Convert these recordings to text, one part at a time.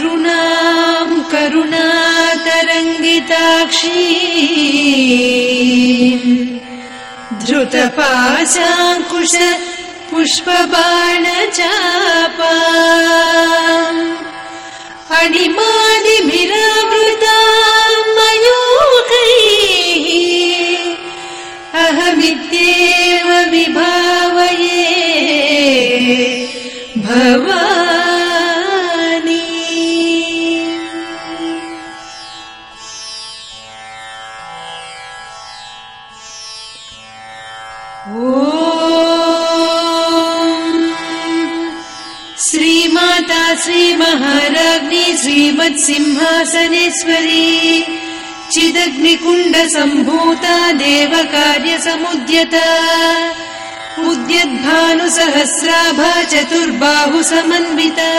अरुणाम् करुणातरङ्गिताक्षी धृतपाशाङ्कुश पुष्पबाणचापा। अणिमादिभिरावृता मयूखैः अहमित्येव विभावये। भवानी श्रीमहाराज्ञी श्रीमत्सिंहासनेश्वरी चिदग्निकुण्डसम्भूता देवकार्यसमुद्यता उद्यद्भानुसहस्राभा चतुर्बाहु समन्विता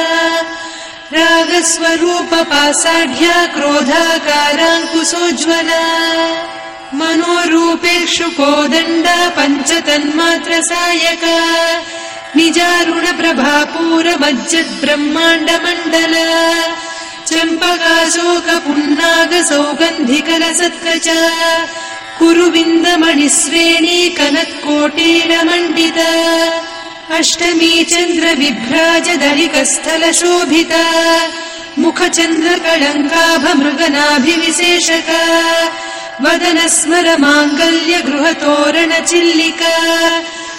रागस्वरूपपासाढ्या क्रोधाकाराङ्कुशोज्ज्वला मनोरूपेक्षु कोदण्डा पञ्चतन्मात्र निजारुणप्रभापूरमज्जद्ब्रह्माण्डमण्डल। चम्पकाशोकपुन्नागसौगन्धिकलसत्कच। कुरुविन्दमणिश्रेणी कनत्कोटीरमण्डिता अष्टमी चन्द्रविभ्राजदलिकस्थलशोभिता मुखचन्द्रकळङ्काभमृगनाभिविशेषका। वदन स्मर माङ्गल्य गृहतोरणचिल्लिका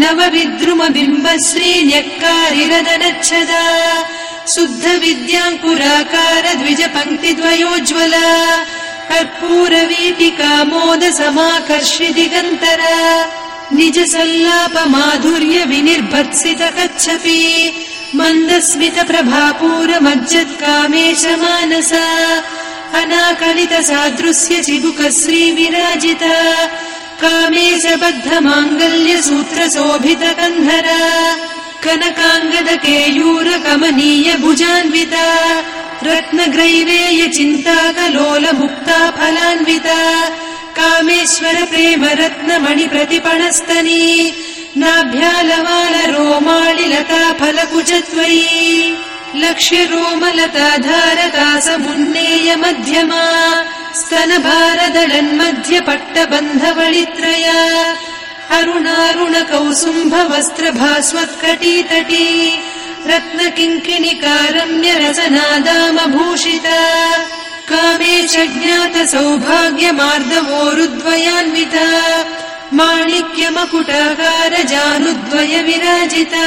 नव विद्रुम बिम्ब श्रीन्यक्कारिरदनच्छदा शुद्ध विद्याङ्कुराकार द्विज पङ्क्तिद्वयोज्ज्वला कर्पूरवीटिका मोद समाकर्षि दिगन्तरा निज सल्लाप माधुर्य विनिर्भत्सित कच्छपि मन्दस्मित प्रभापूर मज्जत्कामेश मानसा अनाकलित सादृश्य चिबुक श्रीविराजिता कामेश बद्ध माङ्गल्य सूत्र शोभित कन्धरा कनकाङ्गद केयूर कमनीय भुजान्विता रत्नग्रैवेय चिन्ताकलोल मुक्ता फलान्विता कामेश्वर प्रेम रत्नमणि प्रतिपणस्तनी नाभ्यालवाल रोमाणि लता फलकुचत्वयी लक्ष्य रोमलता धारका समुन्नेय मध्यमा स्तन भारदलन्मध्य पट्टबन्धवळित्रया। अरुणारुण कौसुम्भ वस्त्र भास्वत्कटीतटी रत्न किङ्किणिकारम्य रसनादामभूषिता कामे च ज्ञात सौभाग्यमार्दवोरुद्वयान्विता माणिक्यमकुटाकार जानुद्वय विराजिता।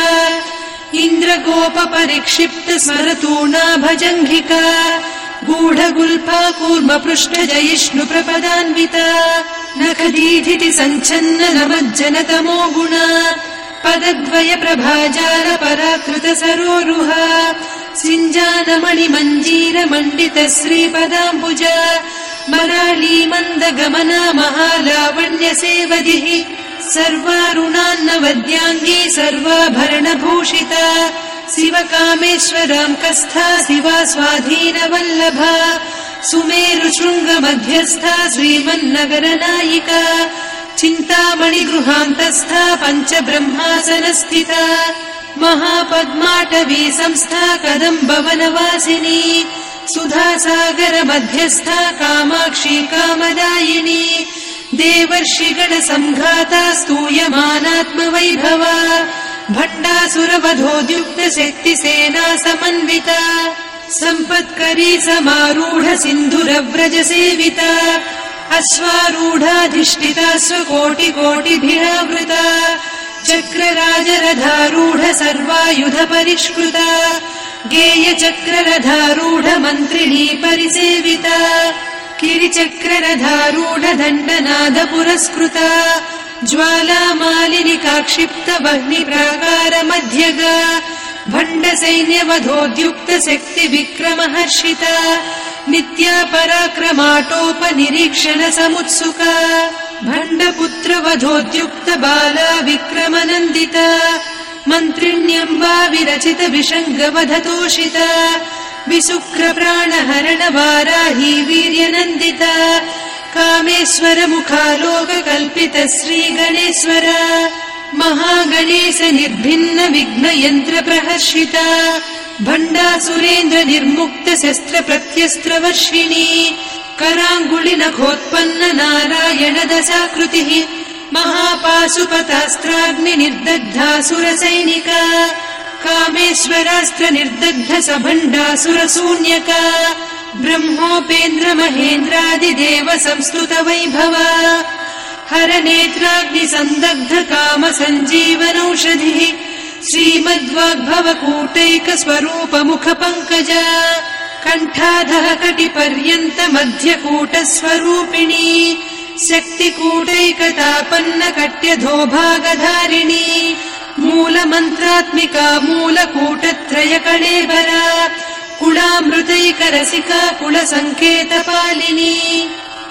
इन्द्रगोप परिक्षिप्त स्मरतूणा भजङ्घिका गूढगुल्फा कूर्म पृष्ठ जयिष्णु प्रपदान्विता नखदीधिति सञ्छन्न नमज्जन तमो गुणा पदद्वय प्रभाजाल पराकृत सरोरुहा मञ्जीर मण्डित श्रीपदाम्बुज मराली मन्द गमना महालावण्य सर्वारुणान्नवद्याङ्गी सर्वाभरणभूषिता शिव कामेश्वराङ्कस्था शिवा स्वाधीनवल्लभा सुमेरु शृङ्ग मध्यस्था श्रीमन्नगर नायिका चिन्तामणि गृहान्तस्था पञ्च ब्रह्मासनस्थिता महापद्माटवी संस्था कदम्बवनवासिनी सुधासागर मध्यस्था कामाक्षी कामदायिनी देवर्षिगण सङ्घाता स्तूयमानात्मवैभवा भण्डासुरवधोद्युक्त शक्तिसेना समन्विता सम्पत्करी समारूढ सिन्धुरव्रज सेविता अश्वारूढाधिष्ठिता स्वकोटि कोटिभिरावृता चक्रराजरथारूढ सर्वायुध परिष्कृता गेय मन्त्रिणी परिसेविता गिरिचक्ररथारूढ दण्डनाद पुरस्कृता ज्वालामालिनि काक्षिप्त वह्नि प्राकार मध्यगा भण्ड सैन्यवधोद्युक्त शक्ति विक्रम हर्षिता नित्या पराक्रमाटोपनिरीक्षण समुत्सुका भण्डपुत्रवधोद्युक्त बाला विक्रमनन्दिता मन्त्रिण्यम्बा विरचित विशङ्गवधतोषिता विशुक्र प्राणहरण वाराही वीर्यनन्दिता कामेश्वर मुखालोककल्पित श्रीगणेश्वर महागणेश निर्भिन्न विघ्न यन्त्र प्रहर्षिता भण्डासुरेन्द्र निर्मुक्त शस्त्र प्रत्यस्त्रवर्षिणी कराङ्गुलि नखोत्पन्न नारायण दशाकृतिः महापाशुपतास्त्राग्नि निर्दग्धासुरसैनिका कामेश्वरास्त्र निर्दग्ध सभण्डासुरशून्यका ब्रह्मोपेन्द्र महेन्द्रादिदेव संस्तुत वैभव सञ्जीवनौषधिः श्रीमद्वाग्भव कूटैक स्वरूप मुख पङ्कज कण्ठाधः कटिपर्यन्त मध्यकूट स्वरूपिणी शक्तिकूटैकतापन्न कट्यधो भागधारिणी मूलमन्त्रात्मिका मूलकूटत्रय कलेबरा कुलामृतैकरसिका कुलसङ्केतपालिनी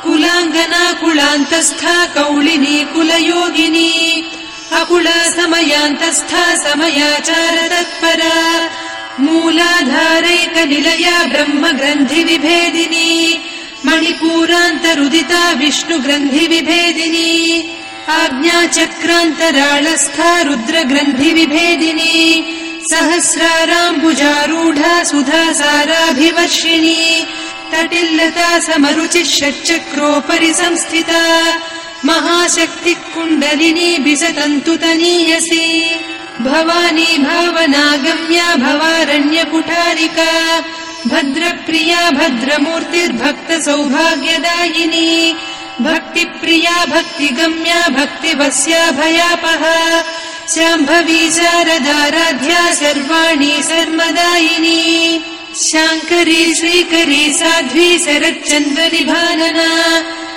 कुलाङ्गना कुलान्तस्था कौलिनी कुलयोगिनी अकुला समयान्तस्था समयाचार तत्परा मूलाधारैकनिलया ब्रह्म ग्रन्थि विभेदिनी मणिपूरान्तरुदिता सहस्राराम्बुजारूढा सुधा साराभिवर्षिणी तटिल्लता समरुचिः षट्चक्रोपरि संस्थिता महाशक्तिः कुण्डलिनी बिसतन्तु तनीयसी भवानी भावनागम्या भवारण्यकुठारिका भद्रप्रिया भद्रमूर्तिर्भक्त सौभाग्यदायिनी भक्तिप्रिया भक्तिगम्या भक्तिवस्या भयापः शाम्भवी शारदाराध्या सर्वाणि सर्वदायिनी। शाङ्करी श्रीकरी साध्वी शरच्चन्द्रनिभानना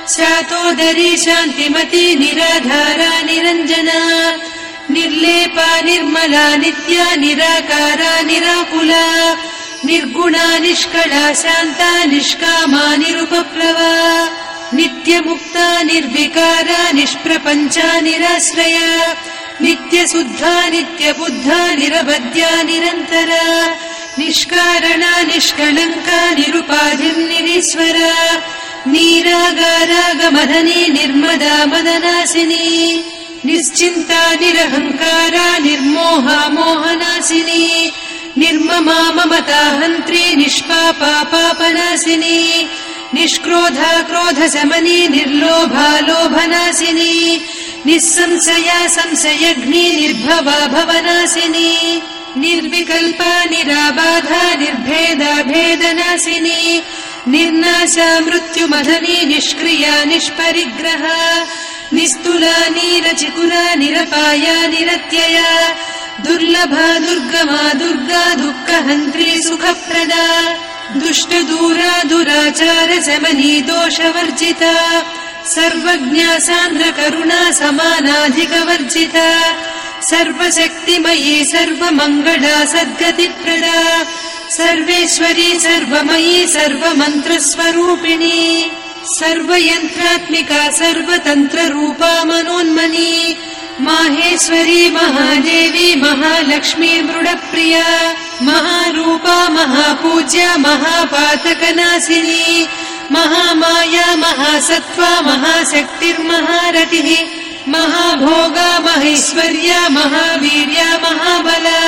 शातोदरी शान्तिमती निराधारा निरञ्जना निर्लेपा निर्मला नित्या निराकारा निराकुला। निर्गुणा निष्कला शान्ता निष्कामा निरुपप्लवा। नित्यमुक्ता निर्विकारा निष्प्रपञ्चा निराश्रया नित्यशुद्धा नित्यबुद्धा निरवद्या निरन्तरा निष्कारणा निष्कलङ्का निरुपाधिर्निरीश्वरा नीरागारागमधनी निर्मदा मदनासिनी निश्चिन्ता निरहङ्कारा निर्मोहा मोहनासिनी निर्ममा ममता हन्त्री निष्पापा पापनासिनी निष्क्रोधा क्रोधशमनी निर्लोभा लोभनासिनी निःसंशया संशयग्नि निर्भवा भवनासिनी निर्विकल्पा निराबाधा निर्भेदा भेदनासिनी निर्नाशा मृत्युमधनी निष्क्रिया निष्परिग्रह निस्तुला निरचिकुरा निरपाया निरत्यया दुर्लभा दुर्गमा दुर्गा दुःखहन्त्री सुखप्रदा दुष्टदूरा दुराचार शमनी दोषवर्जिता सर्वज्ञा सान्द्र करुणा समानाधिकवर्जिता सर्वशक्तिमयी सर्वमङ्गला सद्गतिप्रदा। सर्वेश्वरी सर्वमयी सर्वमन्त्रस्वरूपिणी। सर्वयन्त्रात्मिका सर्वतन्त्ररूपा मनोन्मनी। माहेश्वरी महादेवी महालक्ष्मी मृडप्रिया। महारूपा महापूज्या महापातकनाशिनी महामाया महासत्त्वा महाशक्तिर्महारतिः महाभोगा महेश्वर्या महावीर्या महाबला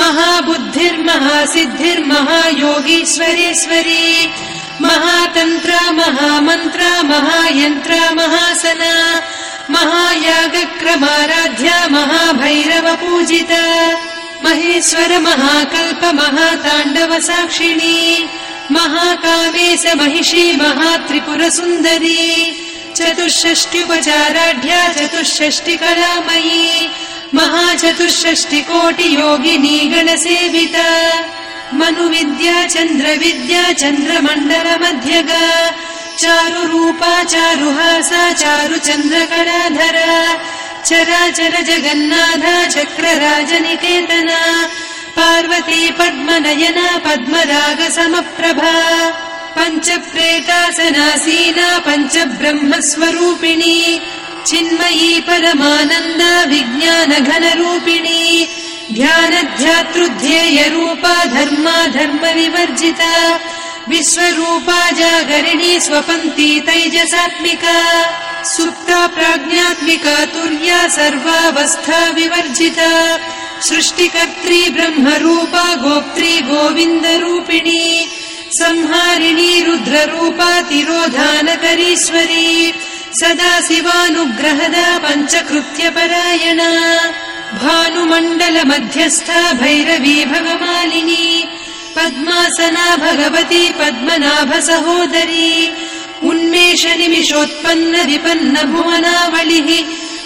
महाबुद्धिर्महासिद्धिर्महायोगीश्वरेश्वरी महातन्त्रा महामन्त्रा महायन्त्रा महासना महायागक्रमाराध्या महाभैरवपूजिता महेश्वर महाकल्प महाताण्डव साक्षिणी महाकामेश महिषी महात्रिपुरसुन्दरी चतुष्षष्ट्युपचाराढ्या चतुष्षष्टिकलामयी महाचतुष्षष्टिकोटियोगिनी गणसेविता मनुविद्या चन्द्रविद्या चन्द्रमण्डलमध्यगा चारुरूपा चारुहासा चारुचन्द्रकलाधरा चराचर जगन्नाथा चक्रराजनिकेतना पार्वती पद्मनयना पद्मरागसमप्रभा। पञ्चप्रेतासनासीना पञ्च ब्रह्मस्वरूपिणी चिन्मयी परमानन्द विज्ञान घनरूपिणी ध्यानध्यातृध्येयरूपा धर्मा धर्म विवर्जिता विश्वरूपा जागरिणी स्वपन्ती तैजसात्मिका। सुप्ता प्राज्ञात्मिका तुर्या सर्वावस्था विवर्जिता सृष्टिकर्त्री ब्रह्मरूपा गोप्त्री गोविन्दरूपिणी संहारिणी रुद्ररूपा तिरोधानकरीश्वरी सदा शिवानुग्रहदा पञ्चकृत्यपरायणा भानुमण्डल मध्यस्था भैरवी भगमालिनी पद्मासना भगवती पद्मनाभ सहोदरी उन्मेष निमिषोत्पन्न विपन्न भुवनावलिः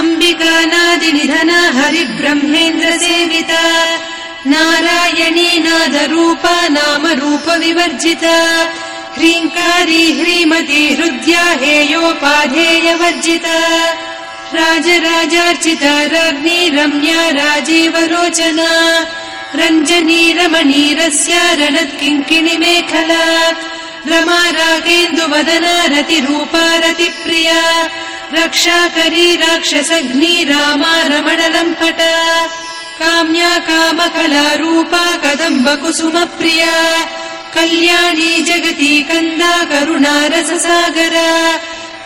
अम्बिका नादिनिधना हरिब्रह्मेन्द्र सेविता नारायणी नादरूपा नाम रूप विवर्जिता ह्रीङ्कारी ह्रीमती हृद्या हेयोपाधेयवर्जिता। राजराजार्चिता राज्ञी रम्या राजीवरोचना। रञ्जनी रमणीरस्य रणत्किङ्किणि मेखला। रमा रागेन्दुवदना रतिरूपा रतिप्रिया रक्षाकरी राक्षसग्नी रामा रमणलम्पट काम्या कामकलारूपा कदम्ब कुसुमप्रिया कल्याणी जगती कन्दा करुणा रससागरा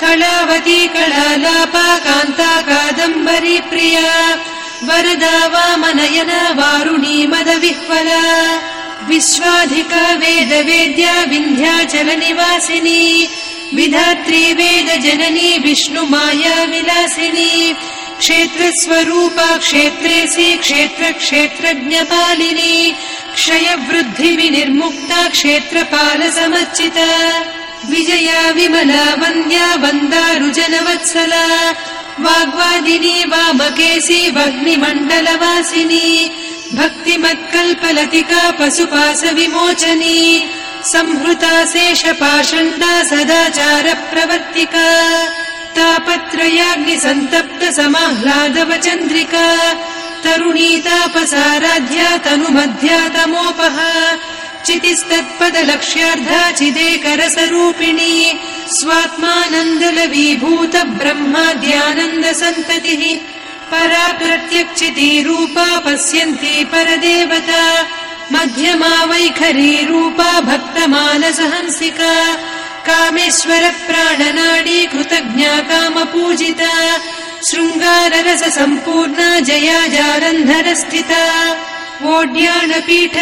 कलावती कलालापा कान्ता कादम्बरी प्रिया। वरदा वामनयना वारुणी मदविह्वला। विश्वाधिका वेद वेद्या विन्ध्याचल विधात्री वेद जननी क्षेत्रस्वरूपा क्षेत्रेऽसि क्षेत्र क्षेत्रज्ञपालिनी क्षयवृद्धि विनिर्मुक्ता क्षेत्रपाल समर्चिता विजया विमला वन्द्या वन्दारुजनवत्सला वाग्वादिनी वामकेशी वह्निमण्डलवासिनी भक्तिमत्कल्पलतिका पशुपास विमोचनी संहृता शेषपाषण्डा सदाचार प्रवर्तिका तापत्रयाग्निसन्तप्त समाह्लादव चन्द्रिका तरुणी तापसाराध्या तनुमध्या तमोपहा चितिस्तत्पदलक्ष्यार्धा चिदेकरसरूपिणी स्वात्मानन्दलवीभूत ब्रह्माद्यानन्द सन्ततिः परा प्रत्यक्षितीरूपा पश्यन्ती परदेवता मध्यमा वैखरी रूपा भक्तमानसहंसिका कामेश्वर प्राणनाडी कृतज्ञा कामपूजिता शृङ्गाररस सम्पूर्णा जया जालन्धर स्थिता वोड्याणपीठ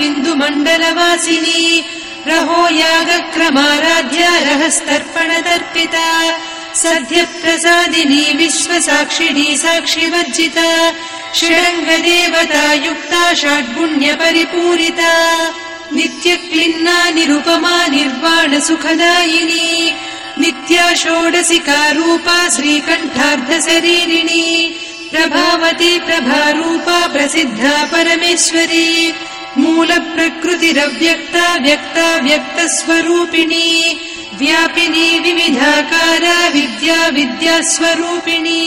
बिन्दुमण्डलवासिनी रहो यागक्रमाराध्या रहस्तर्पण तर्पिता सद्य प्रसादिनी विश्वसाक्षिणी साक्षिवर्जिता षडङ्गदेवता युक्ता षड्गुण्य परिपूरिता नित्यक्लिन्ना निरुपमा निर्वाण सुखदायिनी नित्या षोडशिका रूपा श्रीकण्ठार्ध शरीरिणी प्रभावती प्रभारूपा प्रसिद्धा परमेश्वरी मूल प्रकृतिरव्यक्ता व्यक्ता व्यक्तस्वरूपिणी व्यापिनी विविधाकारा विद्या विद्यास्वरूपिणी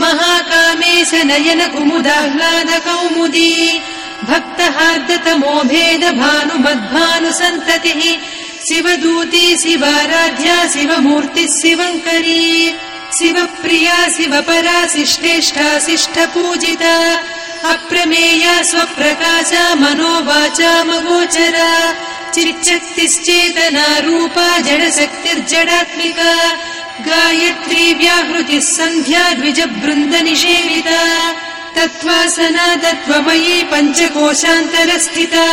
महाकामेश नयन कुमुदाह्लाद कौमुदी भक्तहार्दतमो भेद भानुमद्भानुसन्ततिः शिवदूती शिवाराध्या शिवमूर्तिः शिवङ्करी शिवप्रिया शिवपरा शिष्टेष्ठा शिष्ठ पूजिता अप्रमेया स्वप्रकाशा मनोवाचामगोचरा चिच्चक्तिश्चेतना रूपा जडशक्तिर्जडात्मिका गायत्री व्याहृतिः सन्ध्या द्विजबृन्द निषेविता तत्त्वासना तत्त्वमयी पञ्चकोशान्तरस्थिता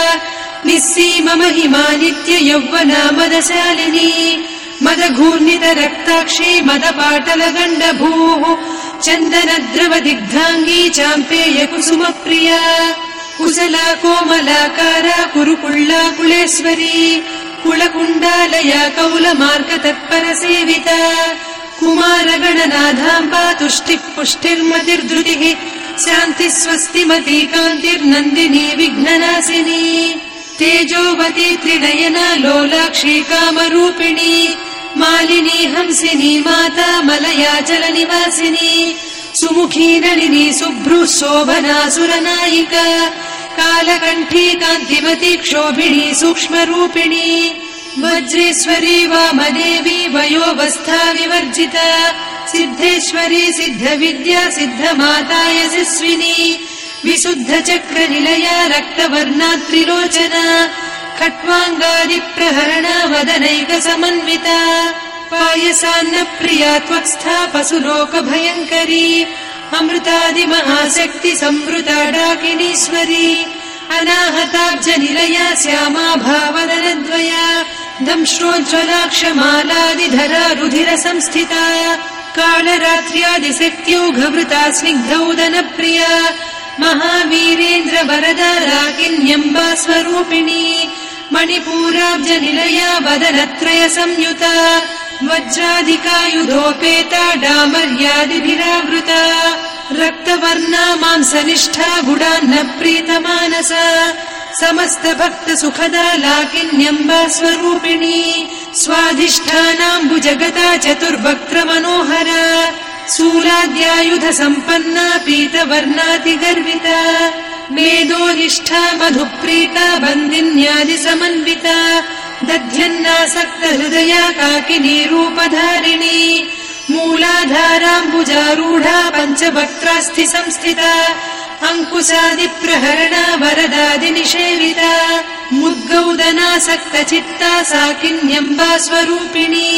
निःसीम महिमा नित्य यौवना मदशालिनी मदघूर्णित रक्ताक्षी मदपाटल गण्डभूः चन्दन द्रव दिग्धाङ्गी चाम्पेय कुसुमप्रिया कुशला कोमलाकारा कुरुकुळ्ळा कुलेश्वरी कुलकुण्डालया कौलमार्ग तत्परसेविता कुमारगणनाथाम्बा तुष्टिः पुष्टिर्मतिर्धृतिः शान्तिः स्वस्तिमती कान्तिर्नन्दिनी विघ्ननाशिनी तेजोवती त्रिनयना लोलाक्षी कामरूपिणी मालिनी हंसिनी माता मलयाचलनिवासिनी सुमुखी नलिनी शुभ्रु शोभनासुरनायिका कालकण्ठी कान्तिमती क्षोभिणी सूक्ष्मरूपिणी वज्रेश्वरी वामदेवी वयोवस्था विवर्जिता सिद्धेश्वरी सिद्धविद्या सिद्धमाता यशस्विनी विशुद्ध चक्रनिलया रक्तवर्णा त्रिलोचना खट्वाङ्गादिप्रहरणा वदनैक समन्विता पायसान्न प्रिया त्वक्स्था पशुलोकभयङ्करी संवृता डाकिनीश्वरी अनाहताब्जनिलया श्यामा भावदनद्वया दंश्रोज्ज्वलाक्षमालादिधरा रुधिर संस्थिता कालरात्र्यादिशक्त्यौघवृता स्निग्धौदनप्रिया महावीरेन्द्र वरदा राकिन्यम्बा स्वरूपिणी मणिपूराब्जनिलया वदनत्रय संयुता वज्राधिकायुधोपेता डामर्यादिभिरावृता रक्तवर्णा मांसनिष्ठा गुडान्न प्रीतमानसा समस्त भक्त सुखदा लाकिन्यम्बा स्वरूपिणी स्वाधिष्ठानाम्बुजगता चतुर्वक्त्र मनोहरा शूलाद्यायुध सम्पन्ना पीतवर्णातिगर्विता मेदोनिष्ठा मधुप्रीता बन्दिन्यादि समन्विता दध्यन्नासक्त हृदया काकिनी रूपधारिणी मूलाधाराम्बुजारूढा पञ्चवक्त्रास्थि संस्थिता। अङ्कुशादिप्रहरणा वरदादिनिषेविता मुद्गौदनासक्त चित्ता सा किन्यम्बा स्वरूपिणी।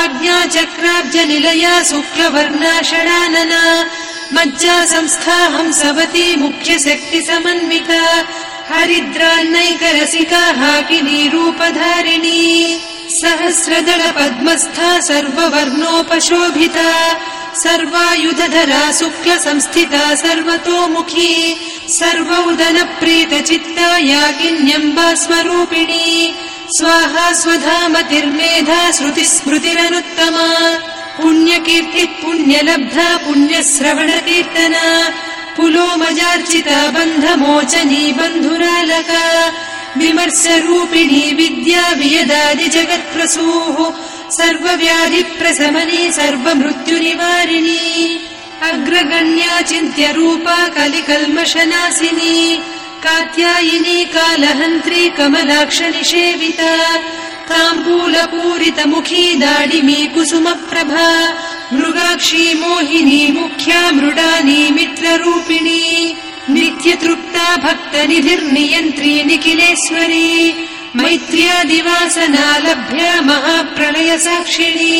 आज्ञाचक्राब्जनिलया शुक्लवर्णा षडानना मज्जा संस्था हंसवती मुख्यशक्ति समन्विता हरिद्रान्नैकरसिका हाकिनी रूपधारिणी सहस्रदल पद्मस्था सर्ववर्णोपशोभिता सर्वायुधधरा शुक्ल संस्थिता सर्वतोमुखी सर्वौदन प्रीत चित्ता याकिन्यम्बा स्वरूपिणी स्वाहा स्वधामतिर्मेधा श्रुति स्मृतिरनुत्तमा पुण्यकीर्तिः पुण्यलब्धा पुण्यश्रवण कीर्तना पुलोमजार्चिता बन्धमोचनी बन्धुरालका विमर्शरूपिणी विद्या वियदादि जगत्प्रसूः सर्वव्याधिप्रशमनी सर्वमृत्युनिवारिणी अग्रगण्या चिन्त्यरूपा कलिकल्मषनाशिनी कात्यायिनी कालहन्त्री कमलाक्ष निषेविता ताम्बूलपूरितमुखी दाडिमी कुसुमप्रभा मृगाक्षी मोहिनी मुख्या मृडानी मित्ररूपिणी नित्यतृप्ता भक्तनिधिर्नियन्त्री निखिलेश्वरी मैत्र्यादिवासना लभ्या महाप्रलय साक्षिणी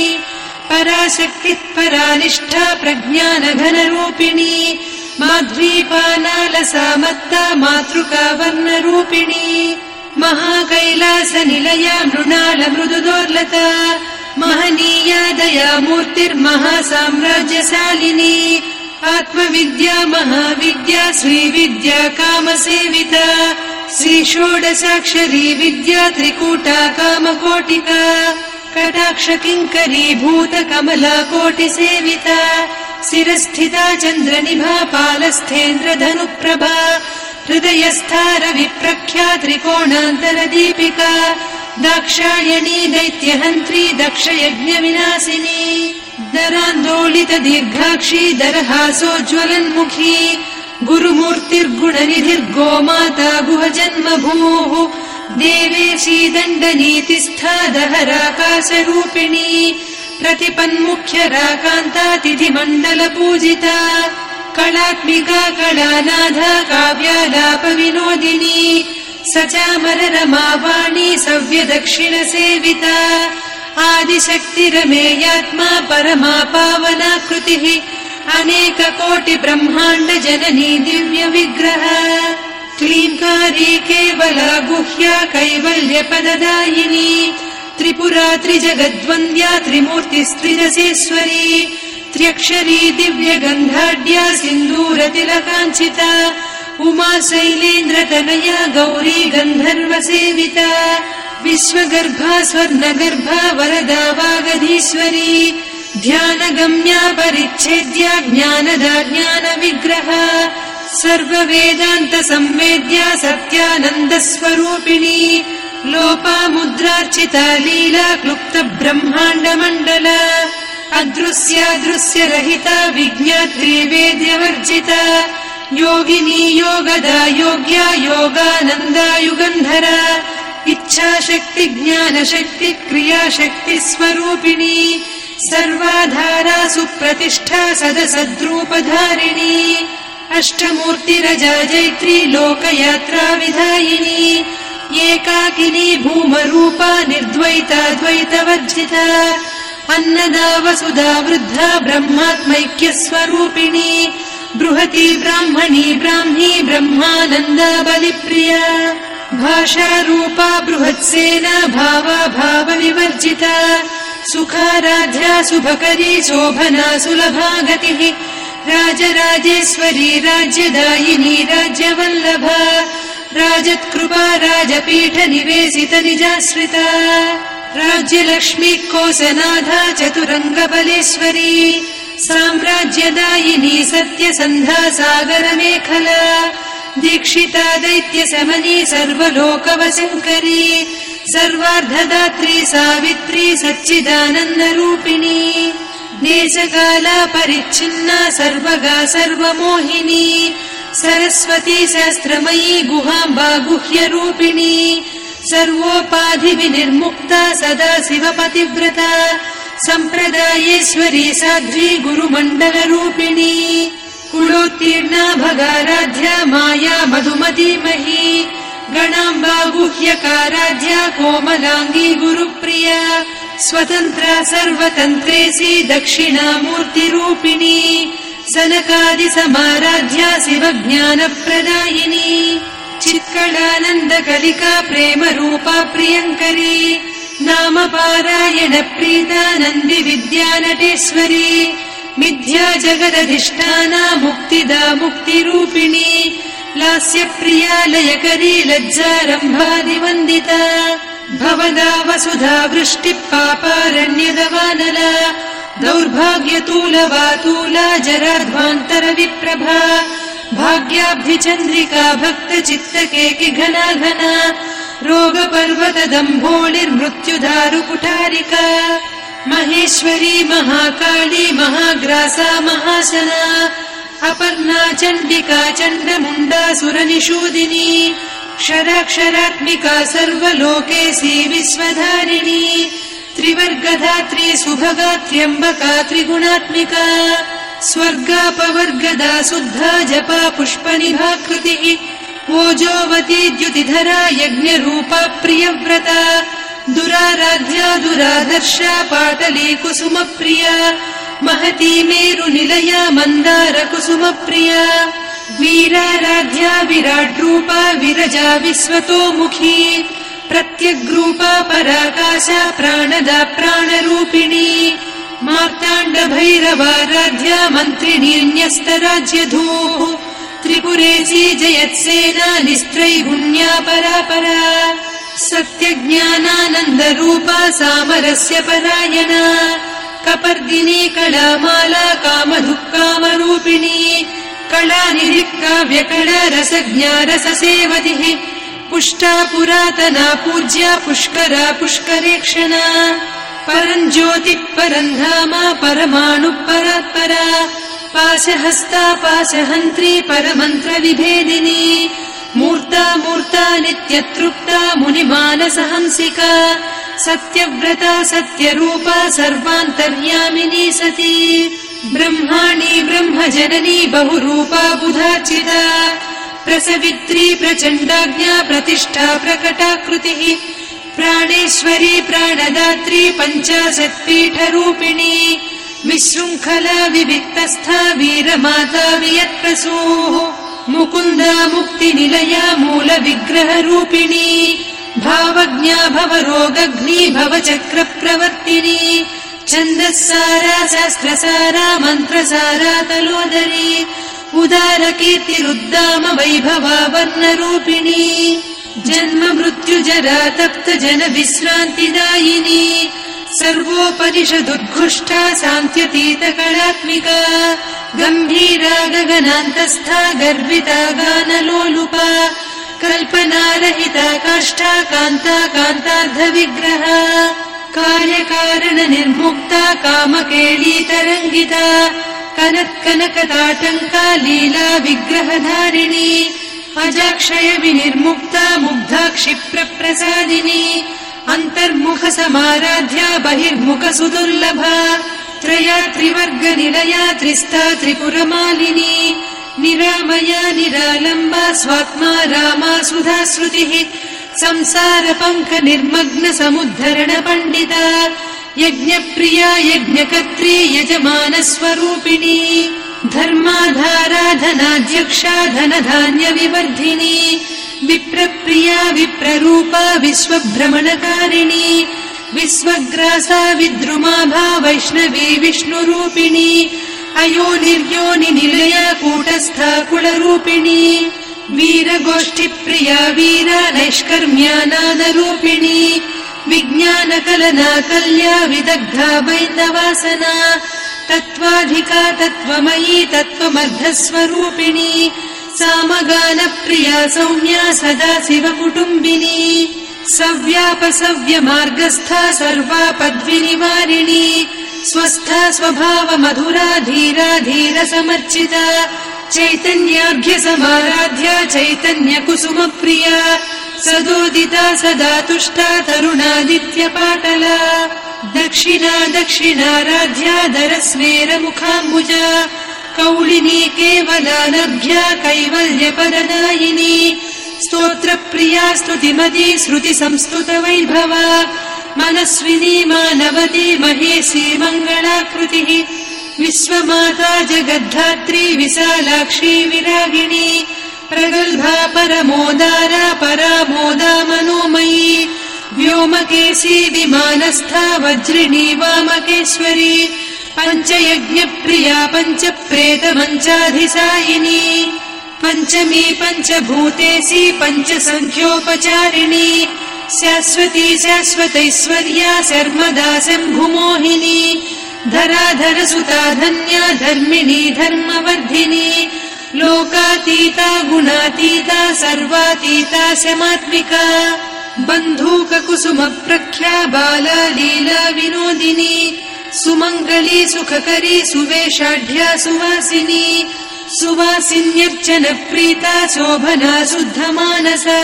पराशक्तिः परानिष्ठा प्रज्ञानघनरूपिणी माध्वीपानालसा मत्ता मातृका वर्णरूपिणी महाकैलासनिलया मृणाल मृदुदोर्लता महनीया दया मूर्तिर्महासाम्राज्यशालिनी आत्मविद्या महाविद्या श्रीविद्या कामसेविता। श्रीषोडशाक्षरी विद्या त्रिकूटा कामकोटिका। कटाक्ष किङ्करी भूत कमला कोटिसेविता शिरस्थिता चन्द्रनिभा पालस्थेन्द्र धनुप्रभा। हृदयस्था रविप्रख्या त्रिकोणान्तरदीपिका दाक्षायणी दैत्यहन्त्री दक्षयज्ञविनाशिनी दरान्दोलित दीर्घाक्षी दरहासोज्ज्वलन्मुखी गुरुमूर्तिर्गुणनिधिर्गोमाता गुहजन्मभूः देवेशी दण्डनीतिस्था दहराकाशरूपिणी प्रतिपन्मुख्य राकान्तातिथिमण्डल पूजिता कलात्मिका कलानाथा काव्यालाप विनोदिनी सचामर रमावाणी सव्य दक्षिण सेविता आदिशक्तिरमेयात्मा परमा पावना कृतिः अनेक कोटि जननी दिव्य क्लीङ्कारी केवला गुह्या कैवल्य पददायिनी त्रिपुरा त्रिजगद्वन्द्या त्रिमूर्तिस्त्रिदशेश्वरी त्र्यक्षरी दिव्य गन्धाढ्या सिन्दूरतिलकाञ्चिता उमा शैलेन्द्रतनया गौरी गन्धर्व सेविता विश्वगर्भा स्वर्णगर्भा वरदा वागधीश्वरी ध्यानगम्या परिच्छेद्या ज्ञानदा ज्ञानविग्रह सर्ववेदान्त संवेद्या सत्यानन्दस्वरूपिणी लोपामुद्रार्चिता लीला क्लुप्त ब्रह्माण्डमण्डल अदृश्यादृश्य रहिता विज्ञात्री वेद्यवर्जिता योगिनी योगदा योग्या योगानन्दा युगन्धरा। इच्छाशक्ति ज्ञानशक्ति क्रियाशक्ति स्वरूपिणी। सर्वाधारा सुप्रतिष्ठा सदसद्रूपधारिणी। अष्टमूर्तिरजा जैत्री लोकयात्रा विधायिनी। एकाकिनी भूमरूपा निर्द्वैता द्वैतवर्जिता। अन्नदा वसुधा वृद्धा ब्रह्मात्मैक्यस्वरूपिणी बृहती ब्राह्मणी ब्राह्मी ब्रह्मानन्दा बलिप्रिया। भाषारूपा बृहत्सेना भावा भावविवर्जिता। सुखाराध्या शुभकरी शोभना सुलभा गतिः। राजराजेश्वरी राज्यदायिनी राज्यवल्लभा। राजत्कृपा राजपीठ निवेशित निजाश्रिता। राज्यलक्ष्मी कोसनाधा चतुरङ्गबलेश्वरी साम्राज्यदायिनी सत्यसन्धा सागरमेखला दीक्षिता दैत्यशमनी सर्वलोकवशङ्करी सर्वार्धदात्री सावित्री सच्चिदानन्दरूपिणी देशकाला परिच्छिन्ना सर्वगा सर्वमोहिनी सरस्वती शास्त्रमयी गुहाम्बा गुह्यरूपिणी सर्वोपाधिविनिर्मुक्ता सदा शिवपतिव्रता सम्प्रदायेश्वरी साध्वी गुरुमण्डलरूपिणी कुलोत्तीर्णा भगाराध्या माया मधुमतीमही गणाम्बा गुह्यकाराध्या कोमलाङ्गी गुरुप्रिया स्वतन्त्रा सर्वतन्त्रेसी दक्षिणामूर्तिरूपिणी सनकादिसमाराध्या शिवज्ञानप्रदायिनी चित्कलानन्दकलिका प्रेमरूपा प्रियङ्करी नाम पारायण प्रीता विद्यानटेश्वरी मिथ्या जगदधिष्ठाना मुक्तिदा मुक्तिरूपिणी लास्यप्रिया लयकरी लज्जारम्भादिवन्दिता भवदा वसुधा वृष्टिः पापारण्यदवानला दौर्भाग्यतूलवातूला जराध्वान्तरविप्रभा भाग्याब्धिचन्द्रिका भक्तचित्तकेकि घना घना रोगपर्वतदम्भोळिर्मृत्युधारुकुठारिका महेश्वरी महाकाली महाग्रासा महाशना अपर्णा चण्डिका चण्डमुण्डा सुरनिषूदिनी क्षराक्षरात्मिका सर्वलोकेशी विश्वधारिणी त्रिवर्गधात्री सुभगा त्र्यम्बका त्रिगुणात्मिका स्वर्गापवर्गदा शुद्धा जपा पुष्पनिभाकृतिः ओजोवती द्युतिधरा यज्ञरूपा प्रियव्रता दुराराध्या दुरादर्शा पाटली कुसुमप्रिया महती मेरुनिलया मन्दार कुसुमप्रिया वीराराध्या विराड्रूपा विरजा विश्वतोमुखी प्रत्यग्रूपा पराकाशा प्राणदा प्राणरूपिणी मार्ताण्डभैरवाराध्या मन्त्रिणीन्यस्तराज्यधूः त्रिपुरेशी जयत्सेना निस्त्रैगुण्या परापरा। सत्यज्ञानानन्दरूपा सामरस्य परायणा। कपर्दिनी कलामाला कामधुक्कामरूपिणी। कलानिधिकाव्यकला रसज्ञा रससेवतिः। पुष्टा पुरातना पूज्या पुष्करा पुष्करेक्षणा। परम् ज्योतिः परम् धामा परमाणुः परात्परा पाशहस्ता पाशहन्त्री परमन्त्रविभेदिनी मूर्ता मूर्ता नित्यतृप्ता मुनिमानसहंसिका सत्यव्रता सत्यरूपा सर्वान्तर्यामिनी सती ब्रह्माणि ब्रह्मजननी बहुरूपा बुधार्चिता प्रसवित्री प्रचण्डाज्ञा प्रतिष्ठा प्रकटाकृतिः प्राणेश्वरी प्राणदात्री पञ्चाशत्पीठरूपिणी विशृङ्खला विविक्तस्था वीरमाता वियत्प्रसूः मुकुन्दा मुक्तिनिलया मूलविग्रहरूपिणी भावज्ञा भवरोगग्नी भवचक्रप्रवर्तिनी छन्दःसारा शास्त्रसारा मन्त्रसारा तलोदरी उदारकीर्तिरुद्दाम वैभवा वर्णरूपिणी जन्म मृत्युजरा तप्त जन विश्रान्तिदायिनी सर्वोपनिषदुद्घुष्टा सान्त्यतीत कलात्मिका गम्भीरा गगनान्तस्था गर्विता गानलोलुपा कल्पनारहिता काष्ठा कान्ता कान्तार्धविग्रह कार्यकारण निर्मुक्ता कामकेळीतरङ्गिता कनत्कनकताटङ्का लीला विग्रहधारिणी अजाक्षय विनिर्मुक्ता मुग्धा क्षिप्रप्रसादिनी अन्तर्मुख समाराध्या बहिर्मुख सुदुर्लभा त्रया त्रिवर्गनिलया त्रिस्ता त्रिपुरमालिनी। निरामया निरालम्बा स्वात्मा रामा सुधा श्रुतिः। संसार निर्मग्न समुद्धरण पण्डिता। यज्ञप्रिया यज्ञकर्त्री यजमानस्वरूपिणी। धर्माधारा धनाध्यक्षा विवर्धिनी विप्रप्रिया विप्ररूपा विश्वभ्रमणकारिणी विश्वग्रासा विद्रुमाभा वैष्णवी विष्णुरूपिणी अयोनिर्योनि निलया कूटस्था कुलरूपिणी वीरगोष्ठिप्रिया वीरा नैष्कर्म्यानादरूपिणी विज्ञानकलना कल्या विदग्धा वैन्दवासना तत्त्वाधिका तत्त्वमयी तत्त्वमर्धस्वरूपिणी सामगानप्रिया सौम्या सदा शिवकुटुम्बिनी सव्यापसव्यमार्गस्था सर्वा पद्विनिवारिणी स्वस्था स्वभाव मधुरा धीरा धीर समर्चिता चैतन्याभ्य समाराध्या चैतन्य कुसुम प्रिया सदोदिता सदा तुष्टा तरुणादित्य पाटला दक्षिणा दक्षिणाराध्या मुखाम्बुजा कौलिनी केवलानभ्या कैवल्यपददायिनी स्तोत्रप्रिया स्तुतिमती श्रुति वैभवा मनस्विनी मानवती महेशी मङ्गलाकृतिः विश्वमाता जगद्धात्री विशालाक्षी विरागिणी। प्रगल्भा परमोदारा परामोदा मनोमयी व्योमकेशी विमानस्था वज्रिणी वामकेश्वरी पञ्चयज्ञप्रिया पञ्चप्रेतमञ्चाधिसायिनी पञ्चमी पञ्चभूतेशी पञ्चसङ्ख्योपचारिणी। शाश्वती शाश्वतैश्वर्या शर्मदा शम्भुमोहिनी। धराधर सुता धन्या धर्मिणी धर्मवर्धिनी। लोकातीता गुणातीता सर्वातीता शमात्मिका। बन्धूक कुसुम प्रख्या बाला लीला विनोदिनी सुमङ्गली सुखकरी सुवेषाढ्या सुवासिनी सुवासिन्यर्चन प्रीता शोभना शुद्धमानसा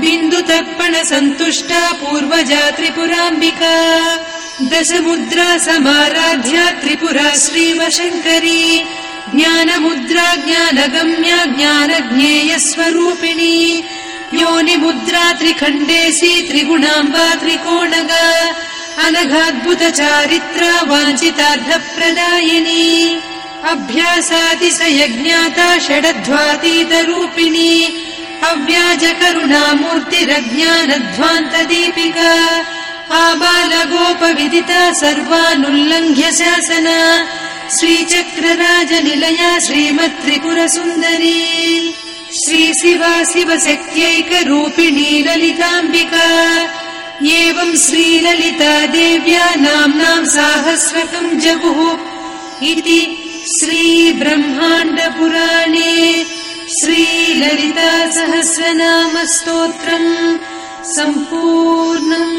बिन्दुतर्पण सन्तुष्टा पूर्वजा त्रिपुराम्बिका दशमुद्रा समाराध्या त्रिपुरा श्रीमशङ्करी ज्ञानमुद्रा ज्ञानगम्या ज्ञानज्ञेयस्वरूपिणी योनिमुद्रा त्रिखण्डेशी त्रिगुणाम्बा त्रिकोणगा अनघाद्भुत चारित्रा वाञ्छितार्थप्रदायिनी अभ्यासातिशयज्ञाता षडध्वातीतरूपिणी अव्याजकरुणामूर्तिरज्ञानध्वान्तदीपिका आबालगोपविदिता सर्वानुल्लङ्घ्य शासना श्रीचक्रराजनिलया श्रीमत्त्रिपुरसुन्दरी श्रीशिवा शिवशक्त्यैकरूपिणी ललिताम्बिका एवम् श्रीललिता देव्या नाम्नाम् साहस्रकम् जगुः इति श्रीब्रह्माण्डपुराणे श्रीललिता सहस्रनाम स्तोत्रम् सम्पूर्णम्